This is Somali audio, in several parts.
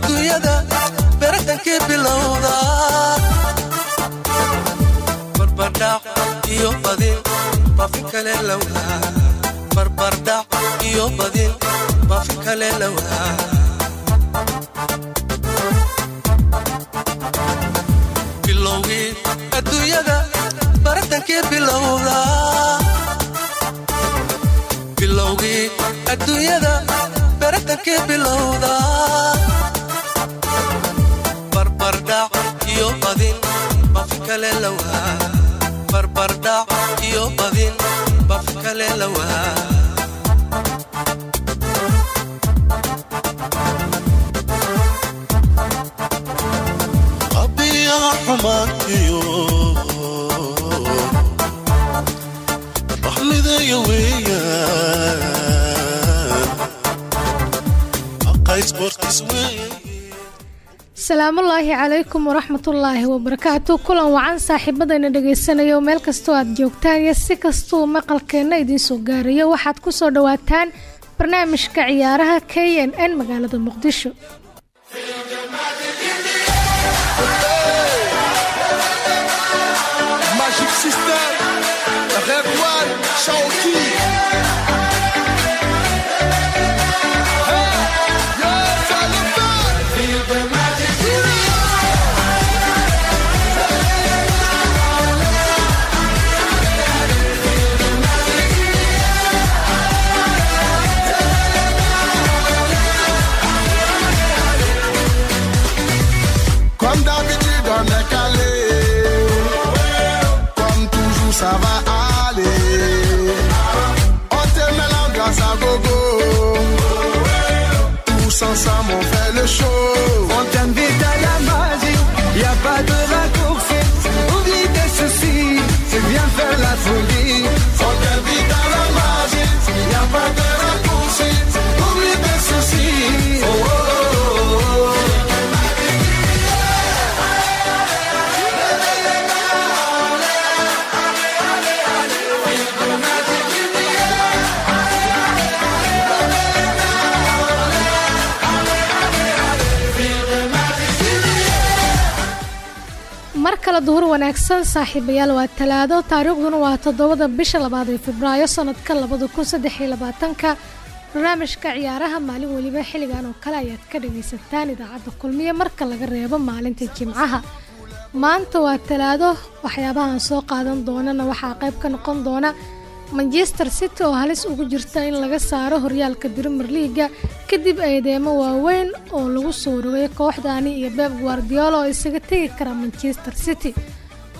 adduunyada beratankii bilowda barbardhac iyo badin bafi kale lawaa barbardhac iyo badin bafi kale lawaa bilowgii adduunyada beratankii bilowda kale lawaa barbardhac iyo badin bafi kale lawaa qabiyaha xumaantiyo waxmideeya weeyaan aqaysboortis weeye salaamullaahi calaykum waraxmatullaahi wabarakaatu kulan wacan saaxiibadayna dhagaysanayo meel kastoo aad joogtaan iyo si kastuu maqalkeenna idiinsoo gaarayo waxaad ku soo dhowaataan barnaamijka ciyaaraha k n n magaalada muqdisho mar kale duhur wanaagsan saaxiibayaal waa talaado. Taariikhduna waa toddobada bisha labaad ee febraayo sanadka labada kun saddex iyo labaatanka. Barnaamijka ciyaaraha maalin weliba xilligan oo kale ayaad ka dhagaysataan idaacadda kulmiye marka laga reebo maalinta jimcaha. Maanta waa talaado waxyaabahaan soo qaadan doonana waxaa qayb ka noqon doona manchester city oo halis ugu jirta in laga saaro horyaalka brimer liaga kadib eedeemo waaweyn oo lagu soo rogay kooxdani iyo beb guardiola oo isaga tegi kara manchester city.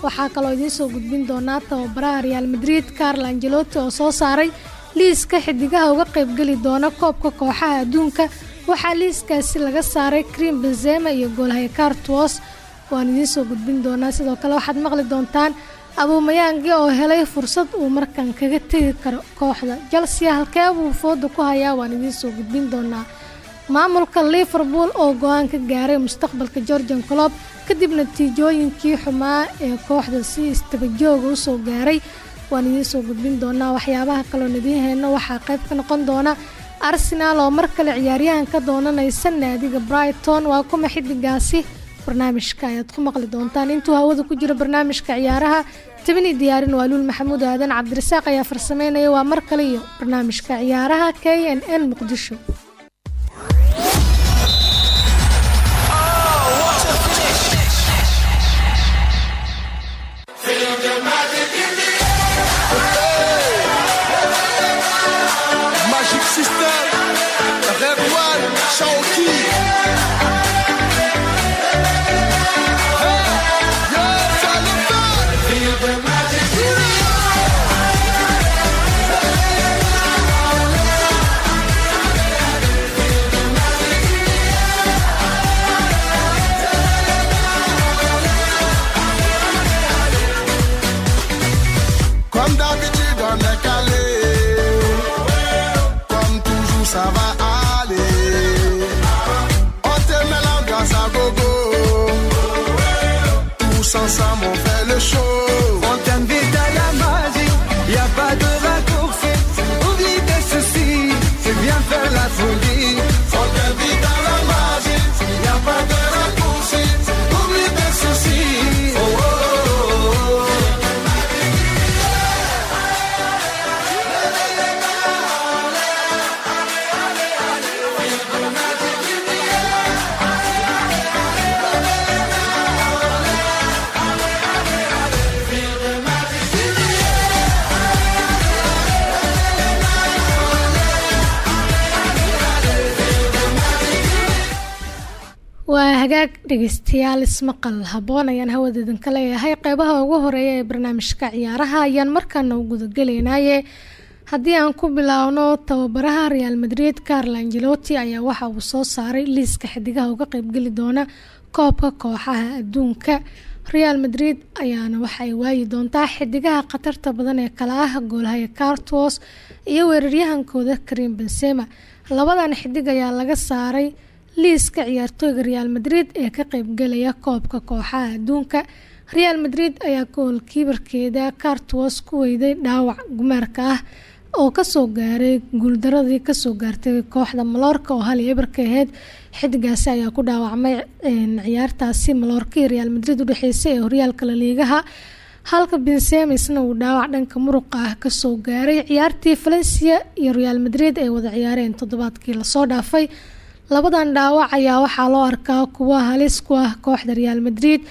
Waxaa kaloo idiin soo gudbin doonaa tababaraha real madrid carl angelotti oo soo saaray liiska xidigaha uga qaybgeli doona koobka kooxaha adduunka. Waxaa liiskaasi laga saaray cream benzema iyo goolhaya cartwos waan idiin soo gudbin doonaa sidoo kale waxaad maqli doontaan abuumayaangi oo helay fursad uu markan kaga tegi karo kooxda. Chelsea halkee buu fooda ku hayaa waan idiin soo gudbin doonaa. Maamulka liverpool oo go'aan ka gaaray mustaqbalka georgian clob kadib natiijooyinkii xumaa ee kooxda si istabajooga u soo gaaray waan idiin soo gudbin doonaa. Waxyaabaha kaloon idiin heyno waxaa qayb ka noqon doona arsenaal oo mar kale ciyaaryahan ka doonanaysa naadiga brighton. Waa kuma xidigaasi barnaamijka ayaad ku maqli doontaan. Intuu hawada ku jiro barnaamijka ciyaaraha tabini diyaarin waa luul maxamuud aadan. Cabdirasaaq ayaa farsameynaya waa mar kale iyo barnaamijka ciyaaraha k n n muqdisho. Magic System, dhegeystayaal ismaqal haboon ayaan hawada idinka leeyahay. Qeybaha ugu horreeya ee barnaamijka ciyaaraha ayaan markaana u haddii aan ku bilaawno tababaraha real madrid carlo angelotti ayaa waxa uu soo saaray liiska xidigaha uga qeybgeli doona koobka kooxaha adduunka. Real madrid ayaana waxa ay waayi doontaa xidigaha khatarta badan ee kala ah goolhaya cartos iyo weeraryahankooda karim benzema. Labadan xidig ayaa laga saaray liiska ciyaartooyga real madrid ee ka qeybgelaya koobka kooxaha adduunka. Real madrid ayaa goolkiibarkeeda cartos ku weyday dhaawac gumaarka ah oo ka soo gaaray guuldaradii ka soo gaartay kooxda maloorka oo hal iyo ebarka aheyd xidigaasi ayaa ku dhaawacmay ciyaartaasi maloorka iyo real madrid udhexeysay ee horyaalka laliigaha halka bensemisna uu dhaawac dhanka muruqa ah ka soo gaaray. Ciyaartii valencia iyo real madrid ay wada ciyaareen toddobaadkii la soo dhaafay labadan dhaawac ayaa waxaa loo arkaa kuwa halis ku ah kooxda real madrid.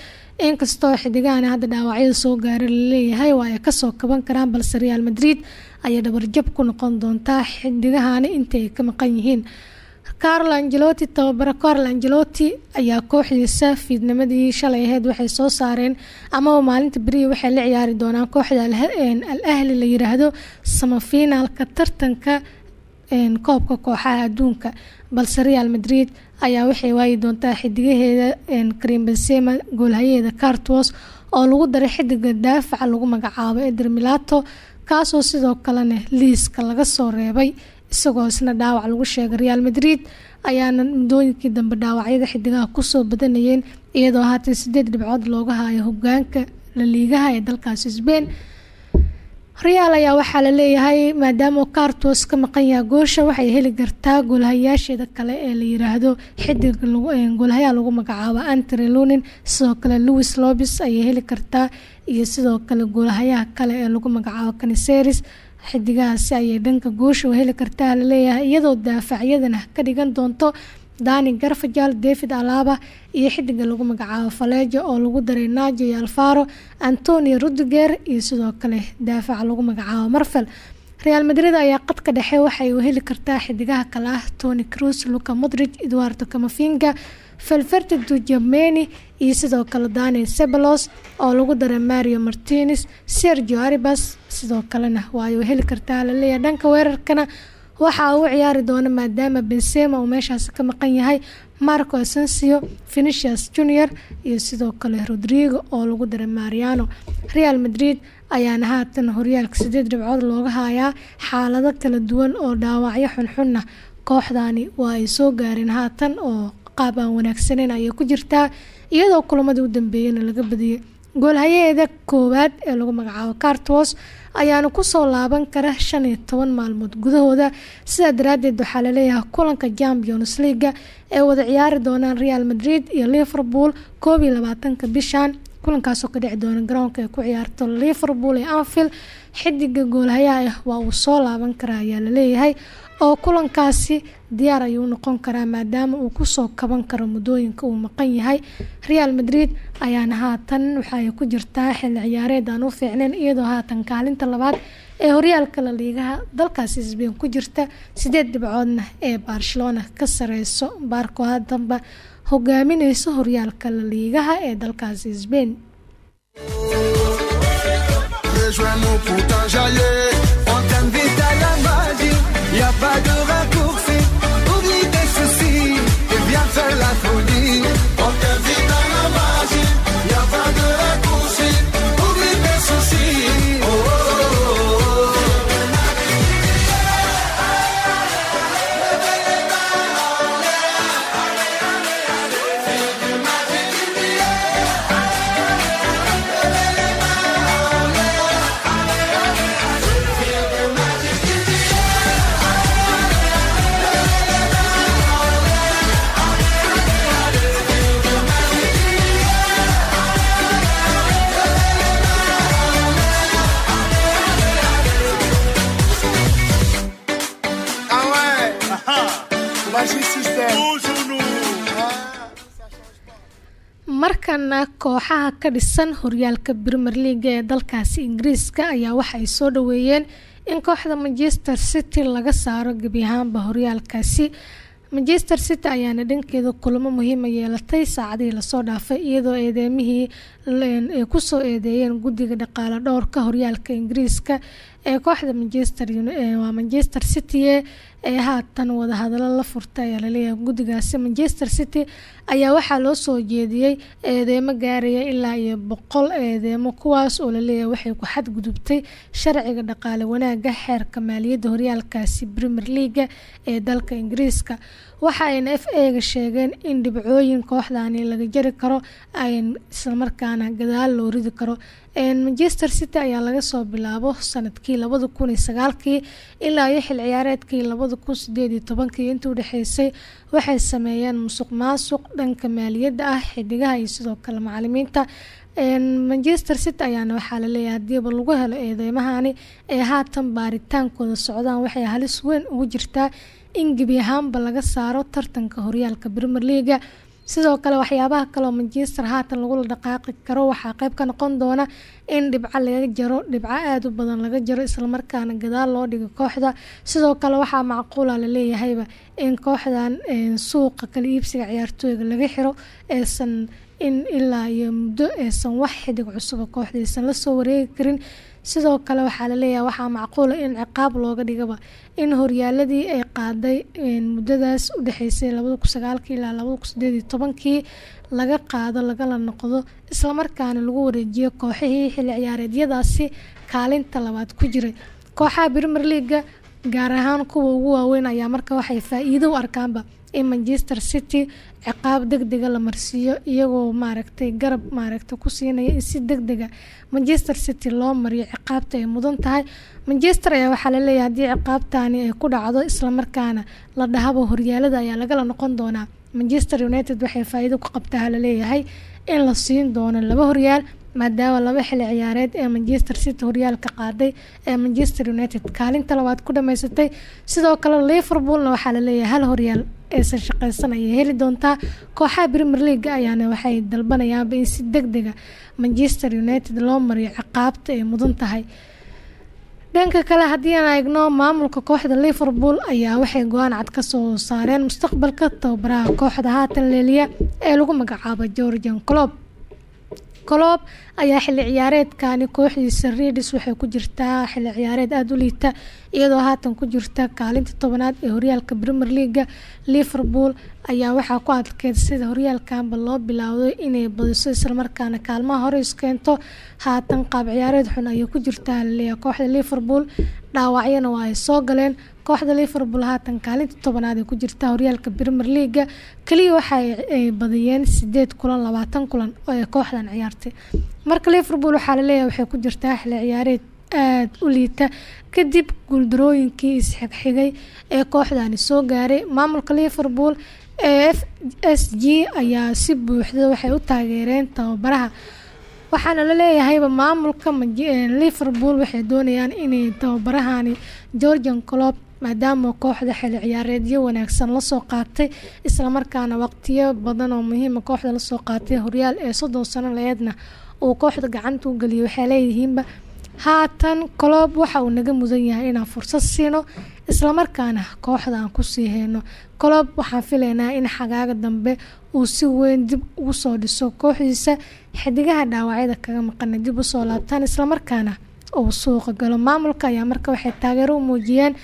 Inkastoo xidigahan hadda dhaawacyada soo gaara la leeyahay waa ay ka soo kaban karaan balse real madrid ayay dhabarjab ku noqon doontaa xidigahani intaay ka maqan yihiin. Carlo angelotti tababare carlo angelotti ayaa kooxdiisa fiidnimadii shalay aheyd waxay soo saareen. Amaba maalinta beriya waxay la ciyaari doonaan kooxda al ahli la yiraahdo samafinaalka tartanka koobka kooxaha adduunka balse real madrid ayaa waxay waayi doontaa xidigaheeda karim benzema goolhayaheeda cartos oo lagu daray xidiga daafaca lagu magacaabo eder milato kaasoo sidoo kalena liiska laga soo reebay. Isagoo isna dhaawac lagu sheegay real madrid ayaana muddooyinkii dambe dhaawacyada xidigaha ku soo badanayeen iyadoo haatan sideed dhibcood looga haayo hogaanka laliigaha ee dalkaasi sbain real ayaa waxaa la leeyahay maadaama cartos ka maqan yaha goosha waxay heli kartaa goolhayaasheeda kale ee la yiraahdo xidiga goolhayaa lagu magacaabo antony lunin sidoo kale louis lobis ayay heli kartaa iyo sidoo kale goolhayaha kale ee lagu magacaabo caniseris xidigahaasi ayay dhanka goosha heli kartaa la leeyahay iyadoo daafacyadana ka dhigan doonto dani garfajal david alaba iyo xidiga lagu magacaabo falejo oo lagu daray najo iyo alfaro antonio rudiger iyo sidoo kale daafaca lagu magacaabo marvel real madrid ayaa qadka dhexe waxay u heli kartaa xidigaha kale ah tony cruz luca modrig eduardo camafinga felverte dujameni iyo sidoo kale daniel sebalos oo lagu daray mario martinez sergio aribas sidoo kalena waa u heli kartaa la leeyahay dhanka weerarkana waxaa uu ciyaari doona maadaama benzema uu meeshaasi ka maqan yahay marco asensio venicius junior iyo sidoo kale rodrigo oo lagu daray mariano. Real madrid ayaana haatan horyaalka sideed dhibcood looga hayaa xaalado kala duwan oo dhaawacyo xunxunna kooxdani waa ay soo gaareen haatan oo qaab aan wanaagsaneyn ayay ku jirtaa iyadoo kulamadii u dambeeyana laga badiyay goolhayaheeda koowaad ee lagu magacaabo cartos ayaana ku soo laaban kara shan iyo toban maalmood gudahooda. Sidaa daraadeed waxaa la leeyahay kulanka champions leaga ee wada ciyaari doonaan real madrid iyo liverpool koob iyo labaatanka bishan kulankaasoo ka dhici doona garoonka ay ku ciyaarto liverpool ee anfield. Xidiga goolhayaha ah waa uu soo laaban karaa ayaa la leeyahay oo kulankaasi diyaar ayuu noqon karaa maadaama uu ku soo kaban karo muddooyinka uu maqan yahay. Real madrid ayaana haatan waxaay ku jirtaa xilli ciyaareed aan u fiicnayn iyadoo haatan kaalinta labaad ee horyaalka la liigaha dalkaasi sbain ku jirta sideed dhibcoodna ee barcelona ka sareyso. Baarko hadanba hogaamineyso horyaalka la liigaha ee dalkaasi sbain markana kooxaha ka dhisan horyaalka premier leaga ee dalkaasi ingiriiska ayaa waxa ay soo dhaweeyeen in kooxda manchester city laga saaro gebi ahaanba horyaalkaasi. Manchester city ayaana dhankeeda kulamo muhiima yeelatay saacadihii la soo dhaafay iyadoo eedeemihii ay ku soo eedeeyeen guddiga dhaqaale dhowrka horyaalka ingiriiska ee kooxda manchester waa manchester city ee haatan wadahadalo la furtay ayaa la leeyahay guddigaasi. Manchester city ayaa waxaa loo soo jeediyey eedeemo gaaraya ilaa iyo boqol eedeemo kuwaas oo la leeyahay waxay ku xadgudubtay sharciga dhaqaale wanaaga xeerka maaliyadda horyaalkaasi premier leaga ee dalka ingiriiska waxa ayna f a-ga sheegeen in dhibcooyin kooxdani laga jari karo ayn islamarkaana gadaal loo ridi karo. Manchester city ayaa laga soo bilaabo sannadkii labada kun iyo sagaalkii ilaa iyo xil ciyaareedkii labada kun sideed iyo tobankii. Intii udhexeysay waxay sameeyeen musuq maasuq dhanka maaliyadda ah xidigaha iyo sidoo kale macalimiinta manchester city ayaana waxaa la leeyahay hadiiba lagu helo eedeymahani ee haatan baaritaankooda socdaan waxay halis weyn ugu jirtaa in gebi ahaanba laga saaro tartanka horyaalka premier leaga sidoo kale waxyaabaha kaleoo manchester haatan lagula dhaqaaqi karo waxaa qeyb ka noqon doona in dhibco laga jaro dhibco aada u badan laga jaro islamarkaana gadaal loo dhigo kooxda. Sidoo kale waxaa macquula laleeyahayba in kooxdan suuqa kala iibsiga ciyaartooyga laga xiro eesan in ilaa iyo muddo aysan wax xidig cusuba kooxda aysan la soo wareegi karin sidoo kale waxaa la leeyahay waxaa macquula in ciqaab looga dhigaba in horyaaladii ay qaaday muddadaas udhexeysay labada kun ilaa labada kun sideed iyo tobankii laga qaado lagala noqdo islamarkaana lagu wareejiyo kooxihii xilli ciyaareedyadaasi kaalinta labaad ku jiray. Kooxaha premier leaga gaar ahaan kuwa ugu waaweyn ayaa marka waxay faa-iido u arkaanba in manchester city ciqaab deg dega la marsiiyo iyagoo maaragtay garab maaragtay ku siinaya in si deg dega manchester city loo mariyo ciqaabta ay mudan tahay. Manchester ayaa waxaa la leeyahay haddii ciqaabtani ay ku dhacdo islamarkaana la dhahaba horyaalada ayaa lagala noqon doonaa. Manchester united waxay faa-iido ku qabtaa la leeyahay in la siin doono laba horyaal maadaama laba xili ciyaareed ee manchester city horyaalka qaaday ee manchester united. Kaalinta labaad ku dhamaysatay sidoo kale liverpoolna waxaa la leeyahay hal horyaal aysan shaqeysan ayay heli doontaa. Kooxaha premier leaga ayaana waxay dalbanayaanba in si deg dega manchester united loo mariyo ciqaabta ay mudan tahay. Dhanka kale haddii aan eegno maamulka kooxda liverpool ayaa waxay go'aan cad ka soo saareen mustaqbalka tababaraha kooxda haatan leeliya ee lagu magacaabo georgian clob colob ayaa xilli ciyaareedkani kooxdiisa redis waxay ku jirtaa xilli ciyaareed aada u liita iyadoo haatan ku jirta kaalinta tobanaad ee horyaalka premier leaga liverpool ayaa waxaa ku adkeed sida horyaalkanba loo bilaawday inay badiso islamarkaana kaalmaha hore iskeento haatan qaab ciyaareed xun ayay ku jirtaa kooxda liverpool. Dhaawacyana waa soo galeen. Kooxda liverpool haatan kaalinta tobanaad ee ku jirta horyaalka premier leaga keliya waxa ay badiyeen sideed kulan labaatan kulan oo ay kooxdan ciyaartay. Marka liverpool waxaa la leeyahay waxay ku jirtaa xilli ciyaareed aada u liita. Kadib guuldarooyinkii isxigxigay ee kooxdani soo gaaray. Maamulka liverpool f s g ayaa si buuxda waxay u taageereen tababaraha. Waxaana la leeyahayba maamulka liverpool waxay doonayaan inay tababarahani georgian colob maadaama kooxda xili ciyaareedyo wanaagsan la soo qaatay islamarkaana waqtiyo badan oo muhiima kooxda la soo qaatay horyaal ee soddon sano laeedna uu kooxda gacanta u geliyay waxay leeyihiinba haatan coloob waxa uu naga mudan yahay inaan fursad siino islamarkaana kooxda aan ku sii heyno coloob waxaan filaynaa in xagaaga dambe uu si weyn dib ugu soo dhiso kooxdiisa. Xidigaha dhaawacyada kaga maqana dib u soo laabtaan islamarkaana uu suuqa galo. Maamulka ayaa marka waxay taageero u muujiyeen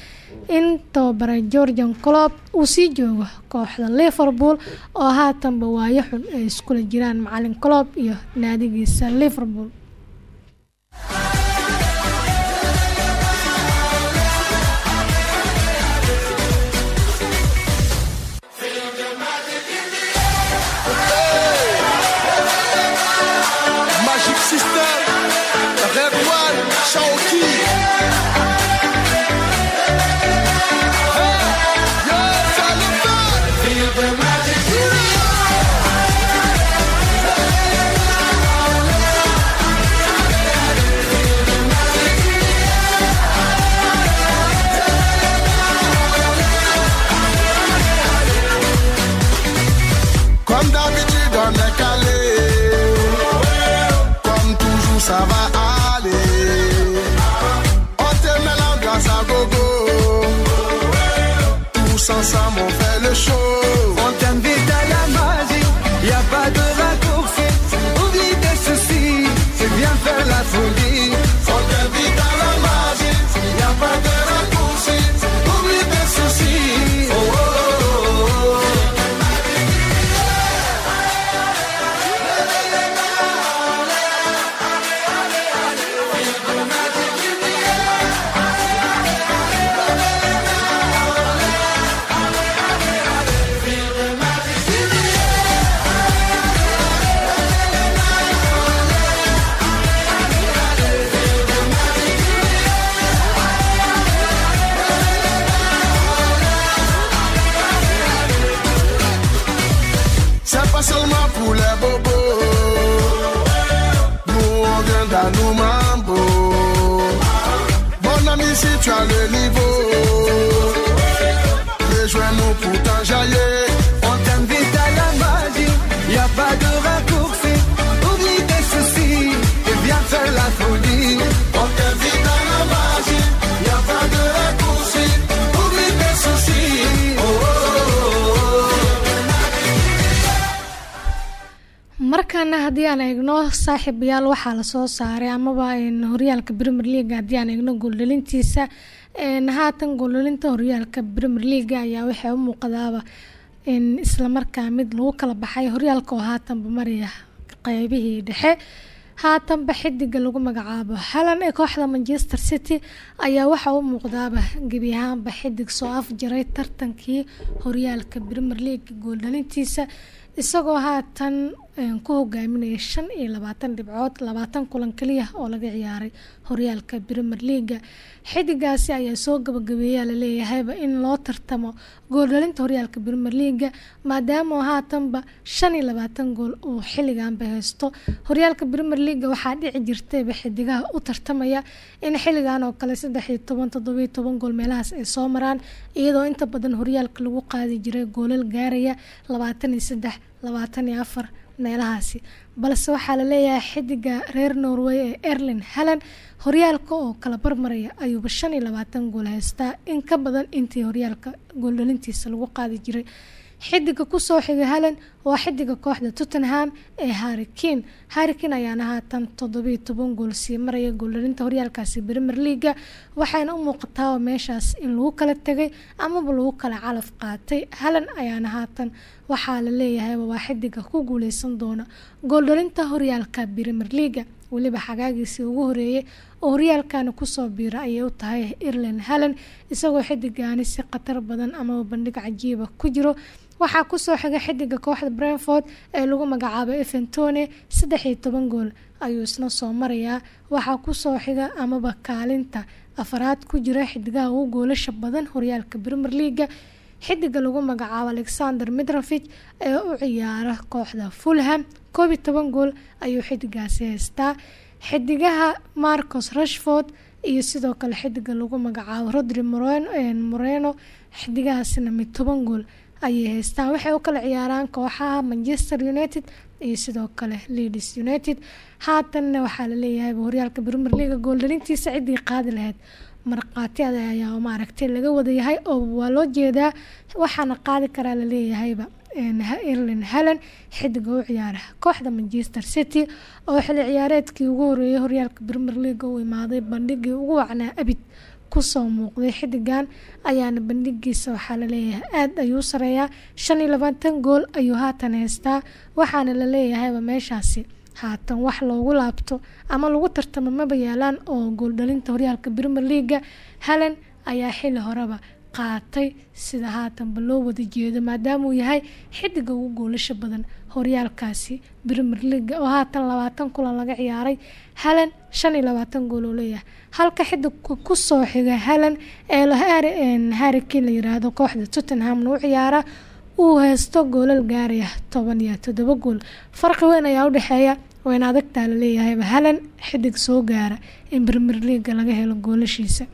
in tababara georgian colob uu sii joogo kooxda liverpool oo haatanba waayo xun ay iskula jiraan macalin colob iyo naadigiisa liverpool One, Shaoki. Le niveau, rejoins-nous pour t'enjailler. On t'invite à la magie, y a pas de raccourci. Oublie tes soucis, et viens faire la folie. On t'invite à la magie, y a pas de raccourci. Oublie tes soucis. Oh, oh, markaana haddii aan eegno saaxiibayaal waxaa la soo saaray amaba horyaalka premier leaga haddii aan eegno gooldhalintiisa een, haatan gooldhalinta horyaalka premier leaga ayaa waxay u muuqdaaba in islamarkaa mid lagu kala baxay horyaalka oo haatanba maraya qeybihii dhexe. Haatanba xidiga lagu magacaabo. Halan ee kooxda manchester city ayaa waxaa u muuqdaaba gebi ahaanba xidig soo afjaray tartankii horyaalka premier league gooldhalintiisa isagoo haatan een, ku hogaaminaya shan iyo labaatan dhibcood labaatan kulan kaliya oo laga ciyaaray horyaalka premier leaga xidigaasi ayaa soo gabagabeeya laleeyahayba in loo tartamo gooldhalinta horyaalka premier leaga maadaama haatanba shan iyo labaatan gool uu xilliganba haysto. Horyaalka premier leaga waxaa dhici jirtayba xidigaha u tartamaya in xilligan oo kale saddex iyo toban toddobiyo toban gool meelahaas ay soo maraan iyadoo inta badan horyaalka lagu qaadi jiray goolal gaaraya labaatan iyo saddex labaatan iyo afar meelahaasi. Balse waxaa la leeyahay xidiga reer norway ee erlin halan horyaalka oo kala barmaraya ayuuba shan iyo labaatan gool haystaa in ka badan intii horyaalka gooldhalintiisa lagu qaadi jiray. Xidiga ku soo xigay halan waa xidiga kooxda tottenham ee harrikin harrikin ayaana haatan toddobiyo toban gool sii maraya gooldhalinta horyaalkaasi premier leaga waxayna u muuqataaba meeshaas in lagu kala tegay amaba lagu kala calaf qaatay. Halan ayaana haatan waxaa la leeyahayba waa xidiga ku guuleysan doona gooldhalinta horyaalka premier leaga weliba xagaagiisii ugu horeeyay oo horyaalkani ku soo biira ayay u tahay irland halan isagoo xidigaani si khatar badan amaba bandhig cajiiba ku jiro. Waxaa ku soo xiga xidiga kooxda brentford ee lagu magacaabo eventone saddex iyo toban gool ayuu isna soo marayaa. Waxaa ku soo xiga amaba kaalinta afaraad ku jira xidigaha ugu goolasha badan horyaalka premier leaga xidiga lagu magacaabo alexander midrovich ee u ciyaara kooxda fulham. Koob iyo toban gool ayuu xidigaasi haystaa. Xidigaha marcos rashford iyo sidoo kale xidiga lagu magacaabo rodri moreno xidigahaasina mid toban gool ayay haystaan. Waxay u kala ciyaaraan kooxaha manchester united iyo sidoo kale leeds united. Haatanna waxaa la leeyahay horyaalka premier leaga gooldhalintiisa ciddii qaadi lahayd markhaatiyada ayaa maaragtay laga wadayahay oo waa loo jeedaa waxaana qaadi karaa laleeyahayba irlin halan xidiga u ciyaara kooxda manchester city oo xili ciyaareedkii ugu horeeyay horyaalka premier leaga u imaaday bandhigii ugu wacnaa abid ku soo muuqday xidigan ayaana bandhigiisa waxaa la leeyahay aada ayuu sareeyaa. Shan iyo labaatan gool ayuu haatan haystaa waxaana laleeyahayba meeshaasi haatan wax loogu laabto ama lagu tartamo maba yaalaan oo gooldhalinta horyaalka premier leaga halan ayaa xili horeba qaatay sida haatanba loo wada jeedo maadaama uu yahay xidiga ugu goolasha badan horyaalkaasi premier leaga oo haatan labaatan kulan laga ciyaaray. Halan shan iyo labaatan gool oo leeyahay. Halka xidigka ku soo xiga halan ee harrikin la yiraahdo kooxda tottenhamna u ciyaara uu haysto goolal gaaraya toban iyo toddoba gool. Farqi weyn ayaa udhexeeya wayna adagtaa laleeyahayba halan xidig soo gaara in premier leaga laga helo goolashiisa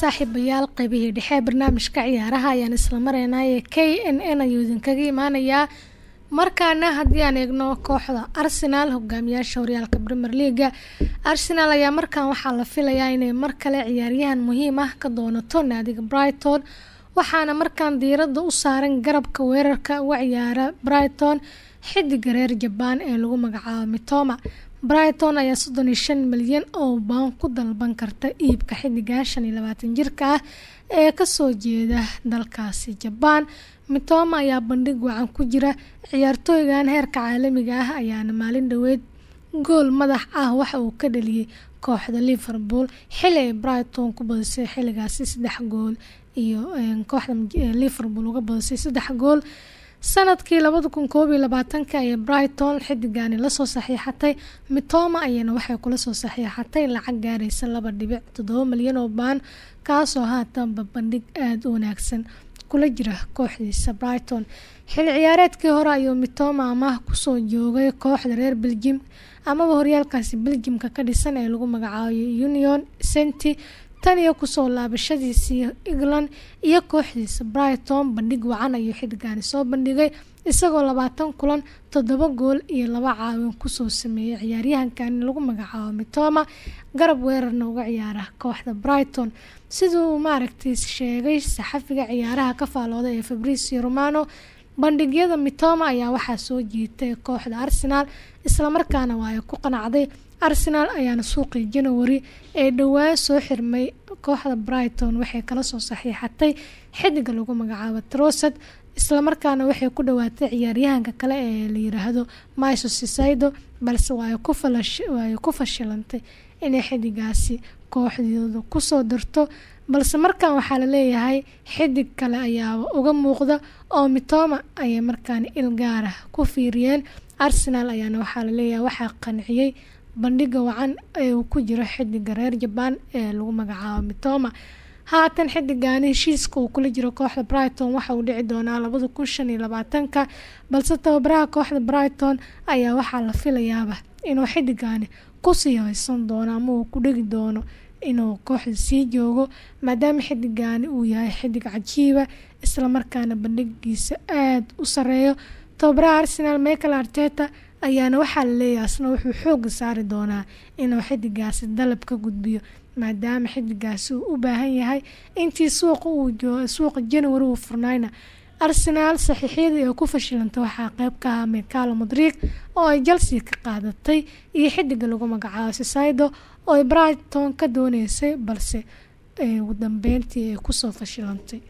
saaxiibayaal qaybihii dhexe barnaamijka ciyaaraha ayaan isla mareynaye k n n ayuu idinkaga imaanayaa. Markaana haddii aan eegno kooxda arsenal hogaamiyaasha horyaalka premier leaga arsenal ayaa markan waxaa la filayaa inay mar kale ciyaaryahan muhiim ah ka doonato naadiga brighton waxaana markaan diiradda u saaran garabka weerarka uga ciyaara brighton xidiga reer jabaan ee lagu magacaabo mitoma brighton ayaa soddon iyo shan milyan oo baan ku dalban karta iibka xidigan shan iyo labaatan jirka ah ee ka soo jeeda dalkaasi jabaan mitoma ayaa bandhig wacan ku jira. Ciyaartooygan heerka caalamiga ah ayaana maalin dhoweed gool madax ah waxa uu ka dhaliyey kooxda liverpool xili ay brighton ku badisay xiligaasi saddex gool iyo kooxda liverpool uga badisay saddex gool sannadkii labada kun koob iyo labaatanka ayay brighton xidigani la soo saxiixatay. Mitoma ayana waxay kula soo saxiixatay lacag gaaraysa laba dhibic toddoba milyan oo baan kaasoo haatanba bandhig aada u wanaagsan kula jira kooxdiisa brighton. Xili ciyaareedkii hore ayuu mitoma amaah ku soo joogay kooxda reer beljim amaba horyaalkaasi beljimka ka dhisan ee lagu magacaabay union senti tan iyo ku soo laabashadiisii england iyo kooxdiisa brighton bandhig wacan ayuu xidigani soo bandhigay isagoo labaatan kulan toddoba gool iyo laba caawin ku soo sameeyay ciyaaryahankani lagu magacaabo mitoma. Garab weerarna uga ciyaara kooxda brighton. Siduu maaragtay sheegay saxafiga ciyaaraha ka faalooda ee fabricio romano bandhigyada mitoma ayaa waxaa soo jiitay kooxda arsenal islamarkaana waa ay ku qanacday arsenal ayaana suuqii january ee dhowaan soo xirmay kooxda brighton waxay kala soo saxiixatay xidiga lagu magacaabo trosad islamarkaana waxay ku dhawaatay ciyaaryahanka kale ee la yiraahdo myso sisaido balse waa ay ku fashilantay inay xidigaasi kooxdooda ku soo darto balse markan waxaa la leeyahay xidig kale ayaa uga muuqda oo mitoma ayay markaan il gaara ku fiiriyeen arsenal ayaana waxaa la leeyahay waxaa qanciyey bandhiga wacan ee uu ku jiro xidiga reer jabaan ee lagu magacaabo mitoma. Haatan xidigani heshiiska uu kula jiro kooxda brighton waxa uu dhici doonaa labada kun shan iyo labaatanka balse tababaraha kooxda brighton ayaa waxaa la filayaaba inuu xidigani ku sii haysan doono ama uu ku dhegi doono inuu kooxda sii joogo maadaama xidigani uu yahay xidig cajiiba islamarkaana bandhigiisa aada u sareeyo tababaraha arsenal michael arteta ayaana waxaa la leeyahay asna wuxuu xooga saari doonaa inuu xidigaasi dalab ka gudbiyo maadaama xidigaasi uu u baahan yahay intii suuqa uu suuqa january uu furnayna arsenaal saxiixyadii ay ku fashilantay waxaa qeyb ka ahaa mikalo modrig oo ay chelsea ka qaadatay iyo xidiga lagu magacaabo sisaido oo ay brighton ka dooneysay balse ugu dambeyntii ay ku soo fashilantay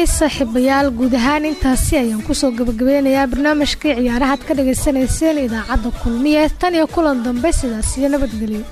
Hi saaxiibayaal guud ahaan intaasi ayaan ku soo gabagabeynayaa barnaamijkii ciyaarahaad ka dhagaysanayseen idaacadda kulmiye. Tan iyo kulan dambe sidaas iyo nabadgelyo